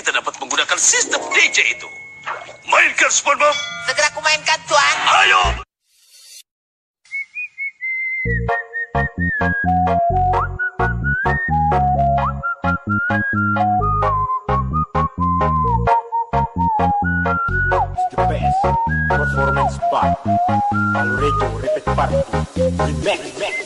kita dapat menggunakan sistem DJ itu. Mainkan SpongeBob. Segera aku mainkan Tuan. Ayo. the best performance part. Alurejo Repeat Party Remix